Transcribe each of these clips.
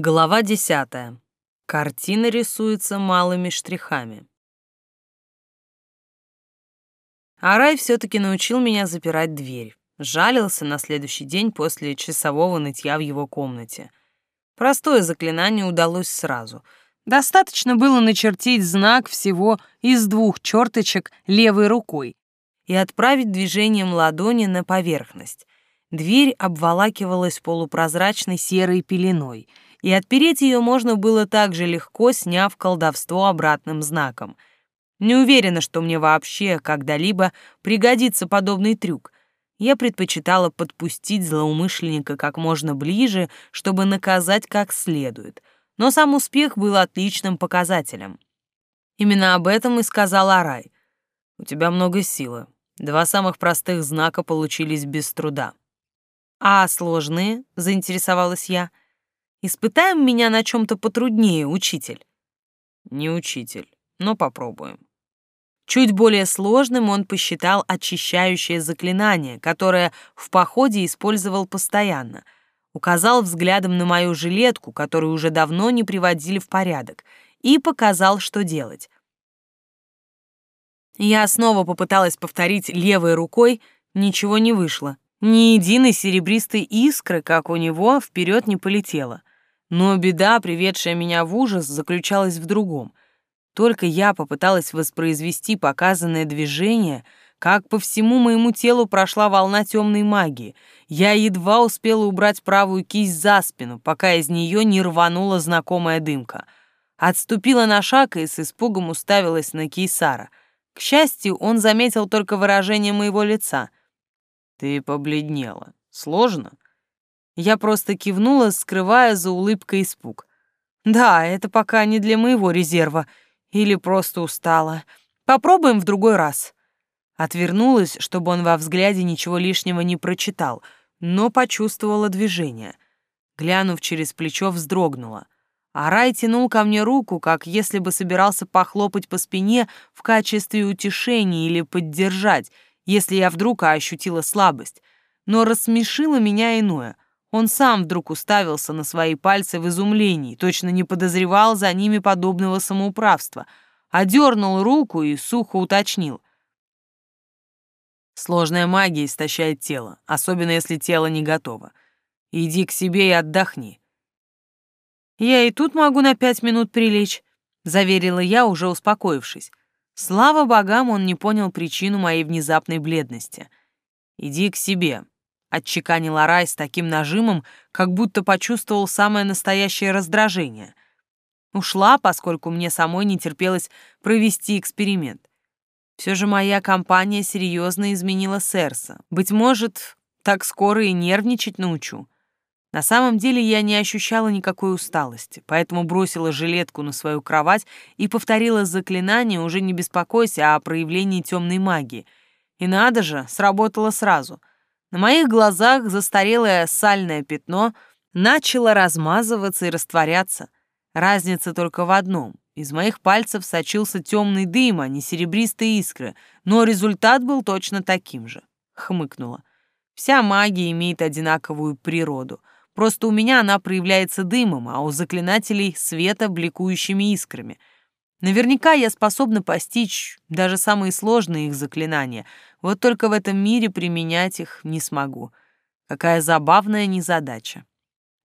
Глава десятая. Картина рисуется малыми штрихами. Арай все-таки научил меня запирать дверь. Жалился на следующий день после часового нытья в его комнате. Простое заклинание удалось сразу. Достаточно было начертить знак всего из двух черточек левой рукой и отправить движением ладони на поверхность. Дверь обволакивалась полупрозрачной серой пеленой — и отпереть ее можно было так же легко, сняв колдовство обратным знаком. Не уверена, что мне вообще когда-либо пригодится подобный трюк. Я предпочитала подпустить злоумышленника как можно ближе, чтобы наказать как следует. Но сам успех был отличным показателем. Именно об этом и сказал Арай. «У тебя много силы. Два самых простых знака получились без труда». «А сложные?» — заинтересовалась я. Испытаем меня на чем-то потруднее, учитель. Не учитель, но попробуем. Чуть более сложным он посчитал очищающее заклинание, которое в походе использовал постоянно. Указал взглядом на мою жилетку, которую уже давно не приводили в порядок, и показал, что делать. Я снова попыталась повторить левой рукой, ничего не вышло. Ни единой серебристой искры, как у него, вперед не полетело. Но беда, приведшая меня в ужас, заключалась в другом. Только я попыталась воспроизвести показанное движение, как по всему моему телу прошла волна темной магии. Я едва успела убрать правую кисть за спину, пока из нее не рванула знакомая дымка. Отступила на шаг и с испугом уставилась на Кейсара. К счастью, он заметил только выражение моего лица. «Ты побледнела. Сложно?» Я просто кивнула, скрывая за улыбкой испуг. Да, это пока не для моего резерва. Или просто устала. Попробуем в другой раз. Отвернулась, чтобы он во взгляде ничего лишнего не прочитал, но почувствовала движение. Глянув через плечо, вздрогнула. А Рай тянул ко мне руку, как если бы собирался похлопать по спине в качестве утешения или поддержать, если я вдруг ощутила слабость. Но рассмешило меня иное — он сам вдруг уставился на свои пальцы в изумлении, точно не подозревал за ними подобного самоуправства, одернул руку и сухо уточнил. Сложная магия истощает тело, особенно если тело не готово. Иди к себе и отдохни. Я и тут могу на пять минут прилечь, заверила я, уже успокоившись. Слава богам, он не понял причину моей внезапной бледности. Иди к себе, — отчеканил Арай с таким нажимом, как будто почувствовал самое настоящее раздражение. Ушла, поскольку мне самой не терпелось провести эксперимент. Все же моя компания серьезно изменила Серса. Быть может, так скоро и нервничать научу. На самом деле я не ощущала никакой усталости, поэтому бросила жилетку на свою кровать и повторила заклинание, уже не беспокойся о проявлении темной магии. И надо же, сработало сразу — на моих глазах застарелое сальное пятно начало размазываться и растворяться. Разница только в одном. Из моих пальцев сочился темный дым, а не серебристые искры, но результат был точно таким же. Хмыкнула. Вся магия имеет одинаковую природу. Просто у меня она проявляется дымом, а у заклинателей — света бликующими искрами — Наверняка я способна постичь даже самые сложные их заклинания, вот только в этом мире применять их не смогу. Какая забавная незадача.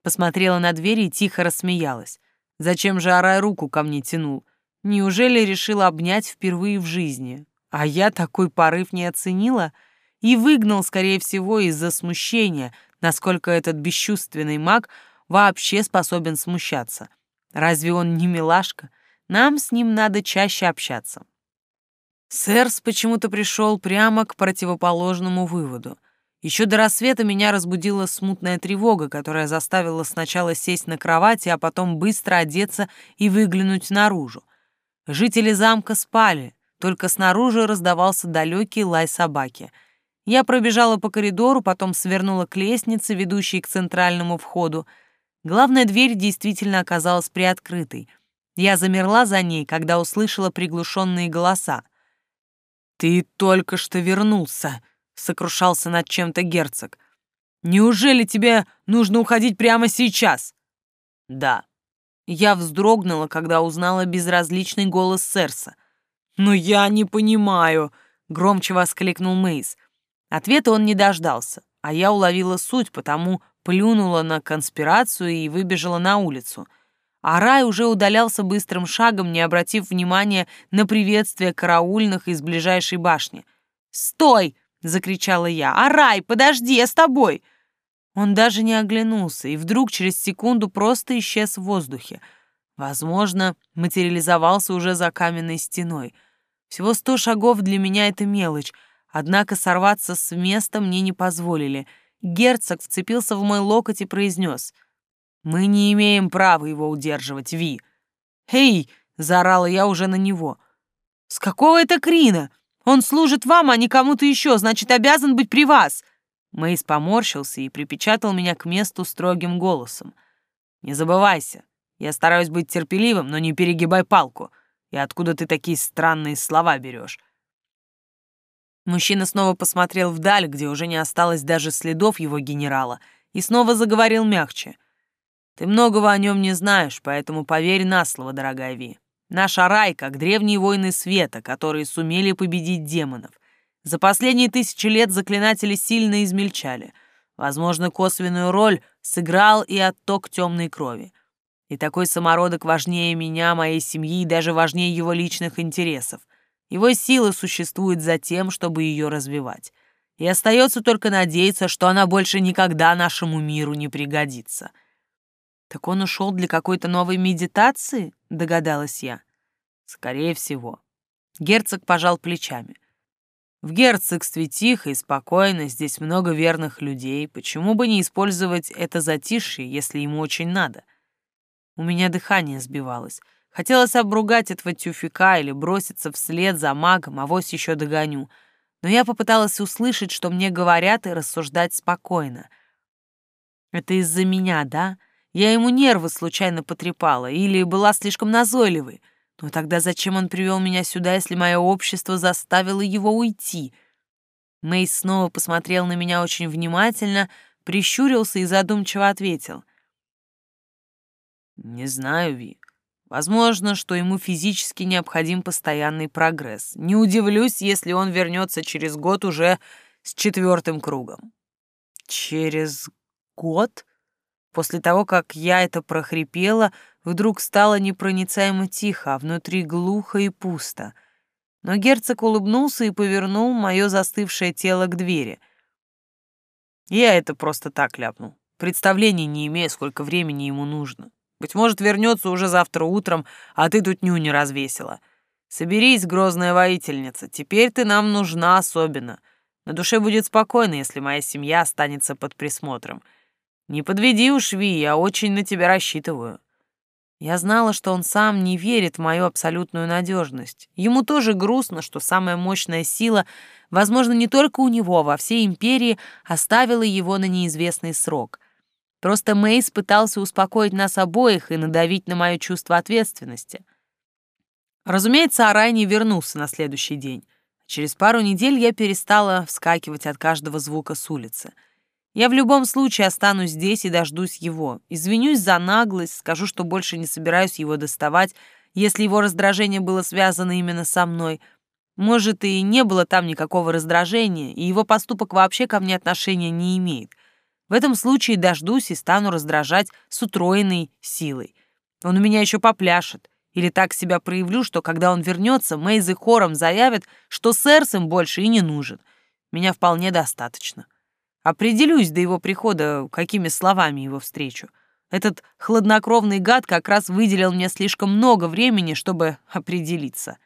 Посмотрела на дверь и тихо рассмеялась. Зачем же Арай руку ко мне тянул? Неужели решил обнять впервые в жизни? А я такой порыв не оценила и выгнал, скорее всего, из-за смущения, насколько этот бесчувственный маг вообще способен смущаться. Разве он не милашка? Нам с ним надо чаще общаться. Сэрс почему-то пришел прямо к противоположному выводу. Еще до рассвета меня разбудила смутная тревога, которая заставила сначала сесть на кровати, а потом быстро одеться и выглянуть наружу. Жители замка спали, только снаружи раздавался далекий лай собаки. Я пробежала по коридору, потом свернула к лестнице, ведущей к центральному входу. Главная дверь действительно оказалась приоткрытой — я замерла за ней, когда услышала приглушенные голоса. «Ты только что вернулся», — сокрушался над чем-то герцог. «Неужели тебе нужно уходить прямо сейчас?» Да. Я вздрогнула, когда узнала безразличный голос Серса. «Но я не понимаю», — громче воскликнул Мейс. Ответа он не дождался, а я уловила суть, потому плюнула на конспирацию и выбежала на улицу. А Рай уже удалялся быстрым шагом, не обратив внимания на приветствие караульных из ближайшей башни. «Стой!» — закричала я. «Арай, подожди, я с тобой!» Он даже не оглянулся и вдруг через секунду просто исчез в воздухе. Возможно, материализовался уже за каменной стеной. Всего сто шагов для меня — это мелочь, однако сорваться с места мне не позволили. Герцог вцепился в мой локоть и произнес. «Мы не имеем права его удерживать, Ви». «Эй!» — заорала я уже на него. «С какого это Крина? Он служит вам, а не кому-то еще, значит, обязан быть при вас!» Мэйс поморщился и припечатал меня к месту строгим голосом. «Не забывайся, я стараюсь быть терпеливым, но не перегибай палку. И откуда ты такие странные слова берешь?» Мужчина снова посмотрел вдаль, где уже не осталось даже следов его генерала, и снова заговорил мягче. «Ты многого о нем не знаешь, поэтому поверь на слово, дорогая Ви. Наш Арай, как древние воины света, которые сумели победить демонов. За последние тысячи лет заклинатели сильно измельчали. Возможно, косвенную роль сыграл и отток темной крови. И такой самородок важнее меня, моей семьи и даже важнее его личных интересов. Его сила существует за тем, чтобы ее развивать. И остается только надеяться, что она больше никогда нашему миру не пригодится. «Так он ушел для какой-то новой медитации?» — догадалась я. «Скорее всего». Герцог пожал плечами. В герцогстве тихо и спокойно, здесь много верных людей. Почему бы не использовать это затишье, если ему очень надо? У меня дыхание сбивалось. Хотелось обругать этого тюфика или броситься вслед за магом, а вось еще догоню. Но я попыталась услышать, что мне говорят, и рассуждать спокойно. Это из-за меня, да? Я ему нервы случайно потрепала или была слишком назойливой. Но тогда зачем он привел меня сюда, если мое общество заставило его уйти? Мейс снова посмотрел на меня очень внимательно, прищурился и задумчиво ответил. «Не знаю, Ви. Возможно, что ему физически необходим постоянный прогресс. Не удивлюсь, если он вернется через год уже с четвертым кругом». «Через год?» После того, как я это прохрипела, вдруг стало непроницаемо тихо, а внутри глухо и пусто. Но герцог улыбнулся и повернул мое застывшее тело к двери. Я это просто так ляпнул. Представления не имею, сколько времени ему нужно. Быть может, вернется уже завтра утром, а ты тут ню не развесила. Соберись, грозная воительница, теперь ты нам нужна особенно. На душе будет спокойно, если моя семья останется под присмотром. Не подведи уж, Ви, я очень на тебя рассчитываю. Я знала, что он сам не верит в мою абсолютную надежность. Ему тоже грустно, что самая мощная сила, возможно, не только у него, а во всей империи, оставила его на неизвестный срок. Просто Мейс пытался успокоить нас обоих и надавить на мое чувство ответственности. Разумеется, Арай не вернулся на следующий день. Через пару недель я перестала вскакивать от каждого звука с улицы — я в любом случае останусь здесь и дождусь его. Извинюсь за наглость, скажу, что больше не собираюсь его доставать, если его раздражение было связано именно со мной. Может, и не было там никакого раздражения, и его поступок вообще ко мне отношения не имеет. В этом случае дождусь и стану раздражать с утроенной силой. Он у меня еще попляшет. Или так себя проявлю, что когда он вернется, Мейзы хором заявят, что сэрс им больше и не нужен. Меня вполне достаточно. Определюсь до его прихода, какими словами его встречу. Этот хладнокровный гад как раз выделил мне слишком много времени, чтобы определиться.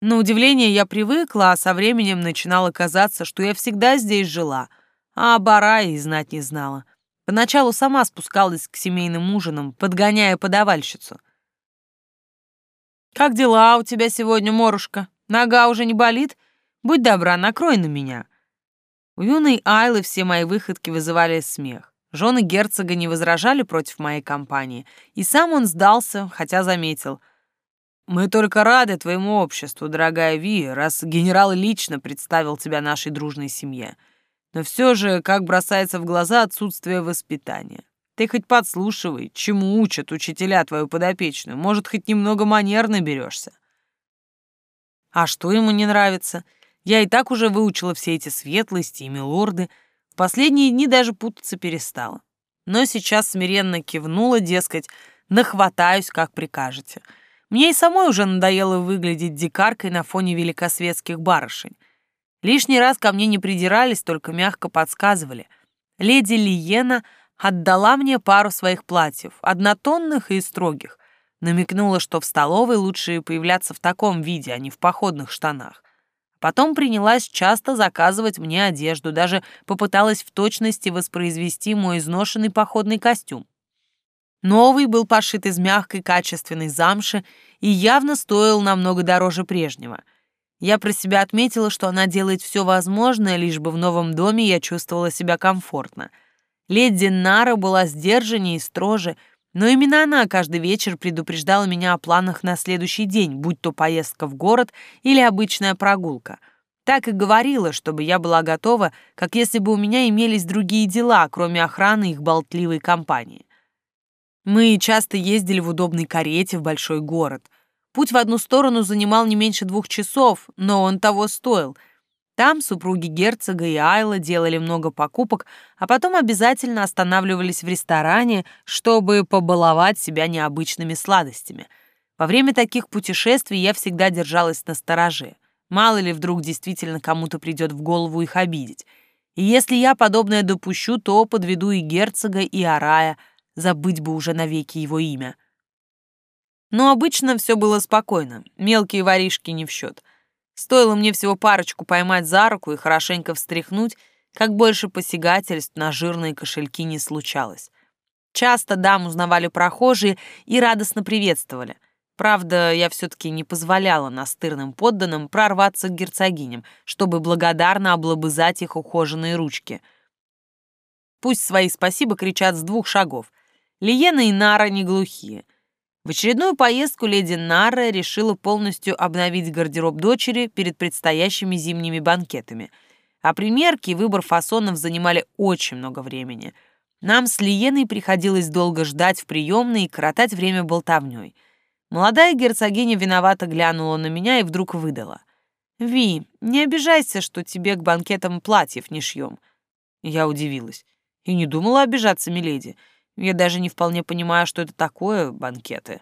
На удивление я привыкла, а со временем начинало казаться, что я всегда здесь жила, а о и знать не знала. Поначалу сама спускалась к семейным ужинам, подгоняя подавальщицу. «Как дела у тебя сегодня, Морушка? Нога уже не болит? Будь добра, накрой на меня». У юной Айлы все мои выходки вызывали смех. Жены герцога не возражали против моей компании, и сам он сдался, хотя заметил. «Мы только рады твоему обществу, дорогая Ви, раз генерал лично представил тебя нашей дружной семье. Но все же, как бросается в глаза отсутствие воспитания. Ты хоть подслушивай, чему учат учителя твою подопечную. Может, хоть немного манер наберешься. А что ему не нравится? Я и так уже выучила все эти светлости и милорды. В последние дни даже путаться перестала. Но сейчас смиренно кивнула, дескать, нахватаюсь, как прикажете. Мне и самой уже надоело выглядеть дикаркой на фоне великосветских барышень. Лишний раз ко мне не придирались, только мягко подсказывали. Леди Лиена — отдала мне пару своих платьев, однотонных и строгих. Намекнула, что в столовой лучше появляться в таком виде, а не в походных штанах. Потом принялась часто заказывать мне одежду, даже попыталась в точности воспроизвести мой изношенный походный костюм. Новый был пошит из мягкой качественной замши и явно стоил намного дороже прежнего. Я про себя отметила, что она делает все возможное, лишь бы в новом доме я чувствовала себя комфортно — Леди Нара была сдержаннее и строже, но именно она каждый вечер предупреждала меня о планах на следующий день, будь то поездка в город или обычная прогулка. Так и говорила, чтобы я была готова, как если бы у меня имелись другие дела, кроме охраны их болтливой компании. Мы часто ездили в удобной карете в большой город. Путь в одну сторону занимал не меньше двух часов, но он того стоил — там супруги герцога и Айла делали много покупок, а потом обязательно останавливались в ресторане, чтобы побаловать себя необычными сладостями. Во время таких путешествий я всегда держалась на стороже. Мало ли вдруг действительно кому-то придет в голову их обидеть. И если я подобное допущу, то подведу и герцога, и Арая, забыть бы уже навеки его имя. Но обычно все было спокойно, мелкие воришки не в счет — Стоило мне всего парочку поймать за руку и хорошенько встряхнуть, как больше посягательств на жирные кошельки не случалось. Часто дам узнавали прохожие и радостно приветствовали. Правда, я все-таки не позволяла настырным подданным прорваться к герцогиням, чтобы благодарно облобызать их ухоженные ручки. Пусть свои спасибо кричат с двух шагов. Лиена и Нара не глухие. В очередную поездку леди Нара решила полностью обновить гардероб дочери перед предстоящими зимними банкетами. А примерки и выбор фасонов занимали очень много времени. Нам с Лиеной приходилось долго ждать в приемной и коротать время болтовней. Молодая герцогиня виновато глянула на меня и вдруг выдала. «Ви, не обижайся, что тебе к банкетам платьев не шьем». Я удивилась. И не думала обижаться, миледи. Я даже не вполне понимаю, что это такое банкеты.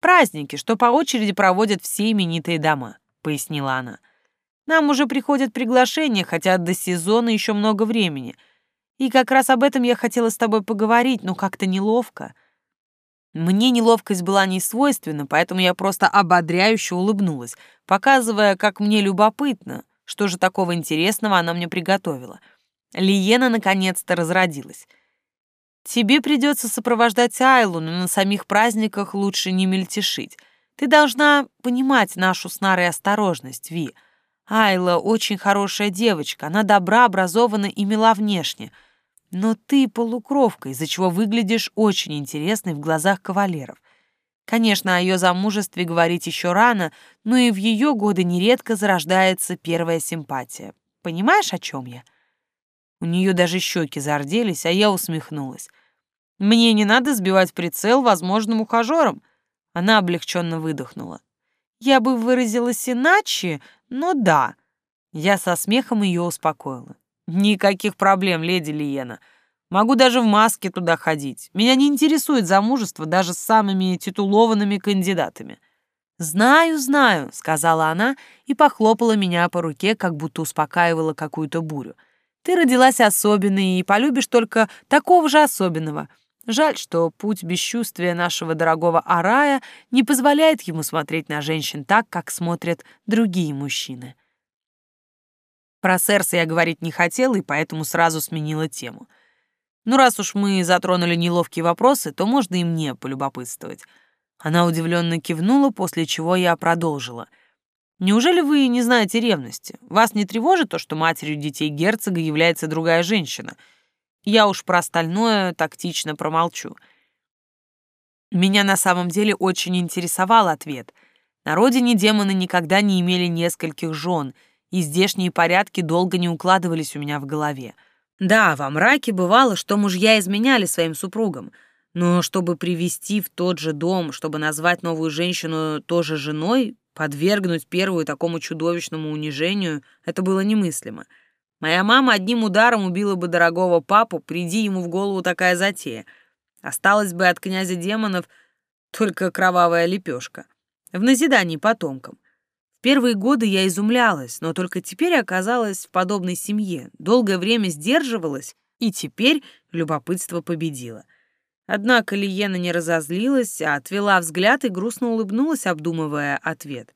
Праздники, что по очереди проводят все именитые дома, пояснила она. Нам уже приходят приглашения, хотя до сезона еще много времени. И как раз об этом я хотела с тобой поговорить, но как-то неловко. Мне неловкость была не свойственна, поэтому я просто ободряюще улыбнулась, показывая, как мне любопытно, что же такого интересного она мне приготовила. Лиена наконец-то разродилась. Тебе придется сопровождать Айлу, но на самих праздниках лучше не мельтешить. Ты должна понимать нашу с Нарой осторожность, Ви. Айла очень хорошая девочка, она добра, образована и мила внешне. Но ты полукровка, из-за чего выглядишь очень интересной в глазах кавалеров. Конечно, о ее замужестве говорить еще рано, но и в ее годы нередко зарождается первая симпатия. Понимаешь, о чем я?» У нее даже щеки зарделись, а я усмехнулась. Мне не надо сбивать прицел возможным ухажерам. Она облегченно выдохнула. Я бы выразилась иначе, но да. Я со смехом ее успокоила. Никаких проблем, леди Лиена. Могу даже в маске туда ходить. Меня не интересует замужество даже с самыми титулованными кандидатами. «Знаю, знаю», — сказала она и похлопала меня по руке, как будто успокаивала какую-то бурю. Ты родилась особенной и полюбишь только такого же особенного. Жаль, что путь бесчувствия нашего дорогого Арая не позволяет ему смотреть на женщин так, как смотрят другие мужчины. Про Серса я говорить не хотела, и поэтому сразу сменила тему. Ну, раз уж мы затронули неловкие вопросы, то можно и мне полюбопытствовать. Она удивленно кивнула, после чего я продолжила — Неужели вы не знаете ревности? Вас не тревожит то, что матерью детей герцога является другая женщина? Я уж про остальное тактично промолчу. Меня на самом деле очень интересовал ответ. На родине демоны никогда не имели нескольких жен, и здешние порядки долго не укладывались у меня в голове. Да, во мраке бывало, что мужья изменяли своим супругам, но чтобы привести в тот же дом, чтобы назвать новую женщину тоже женой, подвергнуть первую такому чудовищному унижению, это было немыслимо. Моя мама одним ударом убила бы дорогого папу, приди ему в голову такая затея. Осталась бы от князя демонов только кровавая лепешка. В назидании потомкам первые годы я изумлялась, но только теперь оказалась в подобной семье, долгое время сдерживалась, и теперь любопытство победило. Однако Лиена не разозлилась, а отвела взгляд и грустно улыбнулась, обдумывая ответ.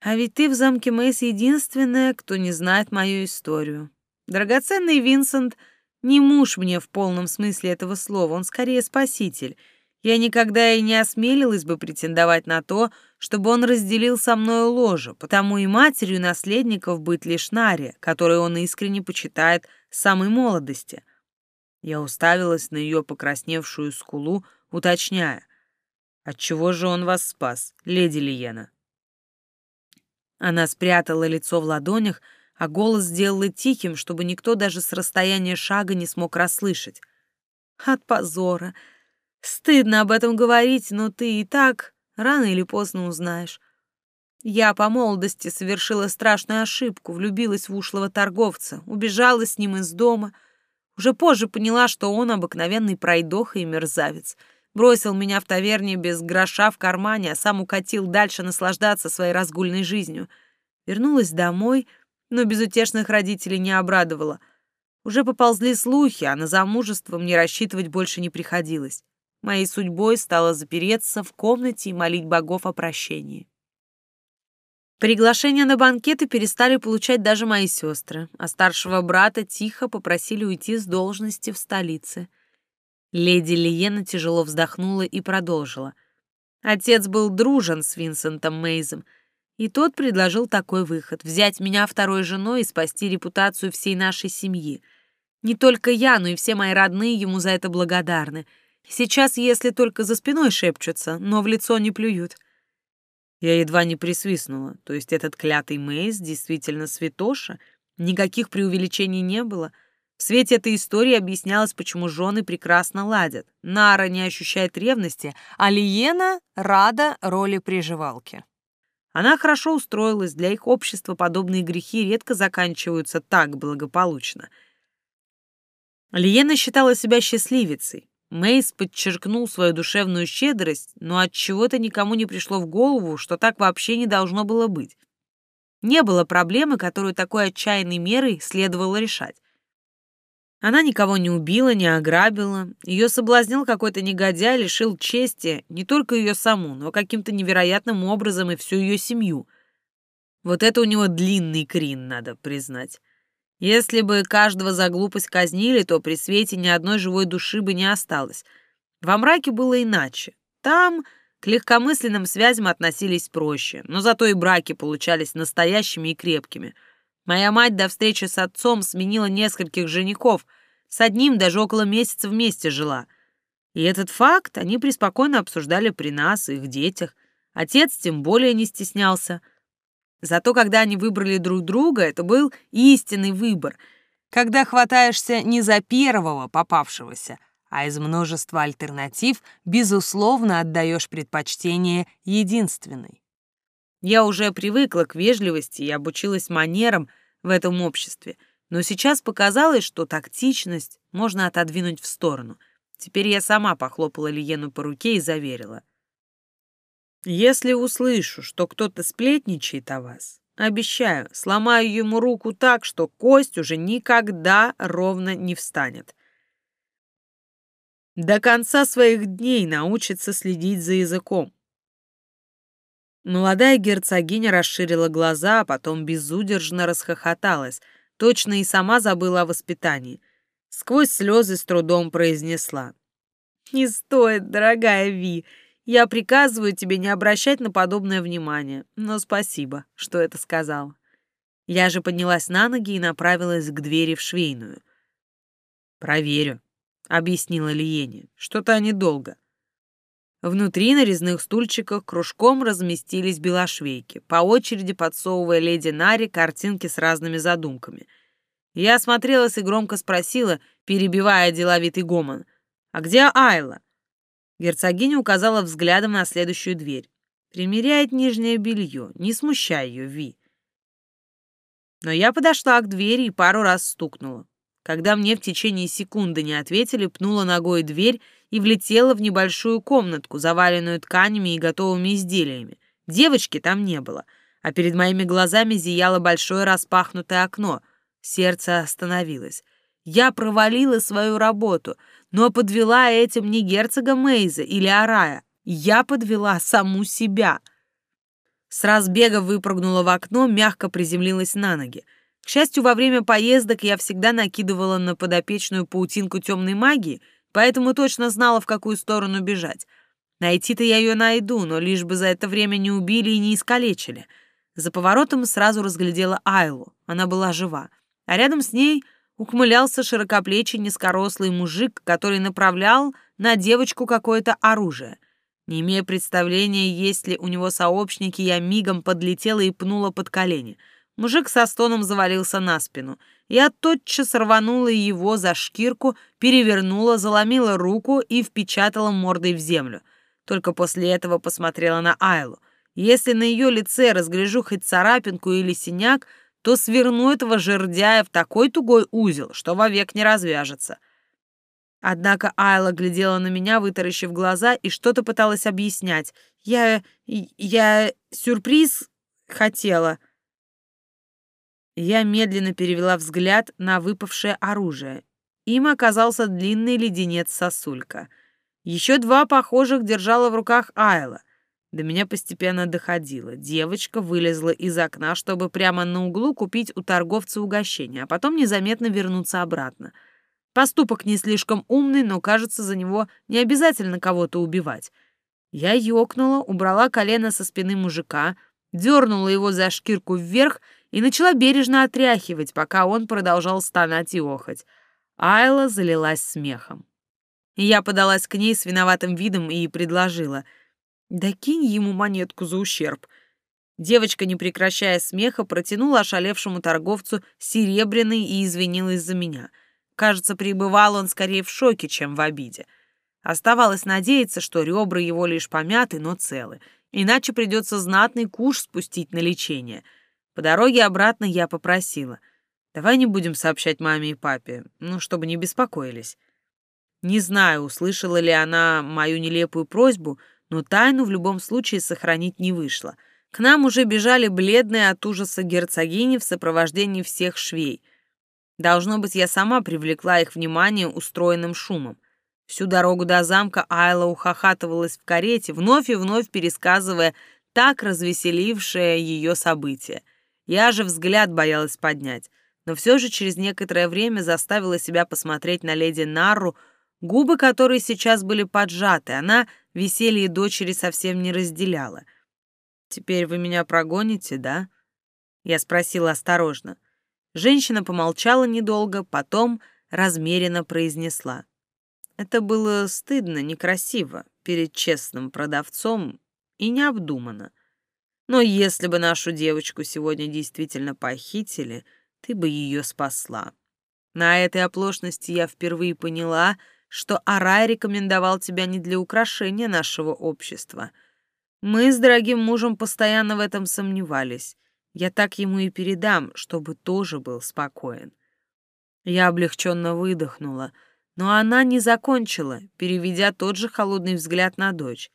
«А ведь ты в замке Мэйс единственная, кто не знает мою историю. Драгоценный Винсент не муж мне в полном смысле этого слова, он скорее спаситель» я никогда и не осмелилась бы претендовать на то, чтобы он разделил со мною ложе, потому и матерью наследников быть лишь Наре, которую он искренне почитает с самой молодости. Я уставилась на ее покрасневшую скулу, уточняя, «Отчего же он вас спас, леди Лиена?» Она спрятала лицо в ладонях, а голос сделала тихим, чтобы никто даже с расстояния шага не смог расслышать. «От позора!» Стыдно об этом говорить, но ты и так рано или поздно узнаешь. Я по молодости совершила страшную ошибку, влюбилась в ушлого торговца, убежала с ним из дома. Уже позже поняла, что он обыкновенный пройдоха и мерзавец. Бросил меня в таверне без гроша в кармане, а сам укатил дальше наслаждаться своей разгульной жизнью. Вернулась домой, но безутешных родителей не обрадовала. Уже поползли слухи, а на замужество мне рассчитывать больше не приходилось. Моей судьбой стало запереться в комнате и молить богов о прощении. Приглашения на банкеты перестали получать даже мои сестры, а старшего брата тихо попросили уйти с должности в столице. Леди Лиена тяжело вздохнула и продолжила. Отец был дружен с Винсентом Мейзом, и тот предложил такой выход — взять меня второй женой и спасти репутацию всей нашей семьи. Не только я, но и все мои родные ему за это благодарны — Сейчас, если только за спиной шепчутся, но в лицо не плюют. Я едва не присвистнула. То есть этот клятый Мейс действительно святоша? Никаких преувеличений не было. В свете этой истории объяснялось, почему жены прекрасно ладят. Нара не ощущает ревности, а Лиена рада роли приживалки. Она хорошо устроилась, для их общества подобные грехи редко заканчиваются так благополучно. Лиена считала себя счастливицей. Мейс подчеркнул свою душевную щедрость, но от чего-то никому не пришло в голову, что так вообще не должно было быть. Не было проблемы, которую такой отчаянной мерой следовало решать. Она никого не убила, не ограбила. Ее соблазнил какой-то негодяй, лишил чести не только ее саму, но каким-то невероятным образом и всю ее семью. Вот это у него длинный крин, надо признать. Если бы каждого за глупость казнили, то при свете ни одной живой души бы не осталось. Во мраке было иначе. Там к легкомысленным связям относились проще, но зато и браки получались настоящими и крепкими. Моя мать до встречи с отцом сменила нескольких женихов, с одним даже около месяца вместе жила. И этот факт они преспокойно обсуждали при нас их детях. Отец тем более не стеснялся — Зато когда они выбрали друг друга, это был истинный выбор, когда хватаешься не за первого попавшегося, а из множества альтернатив, безусловно, отдаешь предпочтение единственной. Я уже привыкла к вежливости и обучилась манерам в этом обществе, но сейчас показалось, что тактичность можно отодвинуть в сторону. Теперь я сама похлопала Лиену по руке и заверила — если услышу, что кто-то сплетничает о вас, обещаю, сломаю ему руку так, что кость уже никогда ровно не встанет. До конца своих дней научится следить за языком. Молодая герцогиня расширила глаза, а потом безудержно расхохоталась, точно и сама забыла о воспитании. Сквозь слезы с трудом произнесла. «Не стоит, дорогая Ви, я приказываю тебе не обращать на подобное внимание, но спасибо, что это сказал. Я же поднялась на ноги и направилась к двери в швейную. «Проверю», — объяснила Лиене. «Что-то они долго». Внутри на резных стульчиках кружком разместились белошвейки, по очереди подсовывая леди Наре картинки с разными задумками. Я осмотрелась и громко спросила, перебивая деловитый гомон. «А где Айла?» Герцогиня указала взглядом на следующую дверь. «Примеряет нижнее белье. Не смущай ее, Ви». Но я подошла к двери и пару раз стукнула. Когда мне в течение секунды не ответили, пнула ногой дверь и влетела в небольшую комнатку, заваленную тканями и готовыми изделиями. Девочки там не было, а перед моими глазами зияло большое распахнутое окно. Сердце остановилось. Я провалила свою работу, но подвела этим не герцога Мейза или Арая. Я подвела саму себя. С разбега выпрыгнула в окно, мягко приземлилась на ноги. К счастью, во время поездок я всегда накидывала на подопечную паутинку темной магии, поэтому точно знала, в какую сторону бежать. Найти-то я ее найду, но лишь бы за это время не убили и не искалечили. За поворотом сразу разглядела Айлу. Она была жива. А рядом с ней ухмылялся широкоплечий низкорослый мужик, который направлял на девочку какое-то оружие. Не имея представления, есть ли у него сообщники, я мигом подлетела и пнула под колени. Мужик со стоном завалился на спину. Я тотчас рванула его за шкирку, перевернула, заломила руку и впечатала мордой в землю — только после этого посмотрела на Айлу. Если на ее лице разгляжу хоть царапинку или синяк, то сверну этого жердяя в такой тугой узел, что вовек не развяжется. Однако Айла глядела на меня, вытаращив глаза, и что-то пыталась объяснять. «Я... я... сюрприз хотела...» Я медленно перевела взгляд на выпавшее оружие. Им оказался длинный леденец-сосулька — еще два похожих держала в руках Айла. До меня постепенно доходило. Девочка вылезла из окна, чтобы прямо на углу купить у торговца угощение, а потом незаметно вернуться обратно. Поступок не слишком умный, но, кажется, за него не обязательно кого-то убивать. Я ёкнула, убрала колено со спины мужика, дернула его за шкирку вверх и начала бережно отряхивать, пока он продолжал стонать и охать. Айла залилась смехом. Я подалась к ней с виноватым видом и предложила. «Да кинь ему монетку за ущерб». Девочка, не прекращая смеха, протянула ошалевшему торговцу серебряный и извинилась за меня. Кажется, пребывал он скорее в шоке, чем в обиде. Оставалось надеяться, что ребра его лишь помяты, но целы. Иначе придется знатный куш спустить на лечение. По дороге обратно я попросила. «Давай не будем сообщать маме и папе, ну, чтобы не беспокоились». Не знаю, услышала ли она мою нелепую просьбу, но тайну в любом случае сохранить не вышло. К нам уже бежали бледные от ужаса герцогини в сопровождении всех швей. Должно быть, я сама привлекла их внимание устроенным шумом. Всю дорогу до замка Айла ухахатывалась в карете, вновь и вновь пересказывая так развеселившее ее событие. Я же взгляд боялась поднять, но все же через некоторое время заставила себя посмотреть на леди Нарру, Губы которой сейчас были поджаты, она веселье дочери совсем не разделяла. «Теперь вы меня прогоните, да?» Я спросила осторожно. Женщина помолчала недолго, потом размеренно произнесла. Это было стыдно, некрасиво, перед честным продавцом и необдуманно. Но если бы нашу девочку сегодня действительно похитили, ты бы ее спасла. На этой оплошности я впервые поняла — что Арай рекомендовал тебя не для украшения нашего общества. Мы с дорогим мужем постоянно в этом сомневались. Я так ему и передам, чтобы тоже был спокоен. Я облегченно выдохнула, но она не закончила, переведя тот же холодный взгляд на дочь.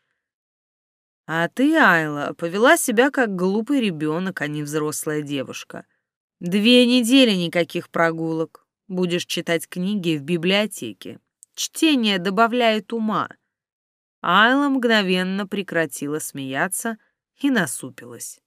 А ты, Айла, повела себя как глупый ребенок, а не взрослая девушка. Две недели никаких прогулок. Будешь читать книги в библиотеке. Чтение добавляет ума. Айла мгновенно прекратила смеяться и насупилась.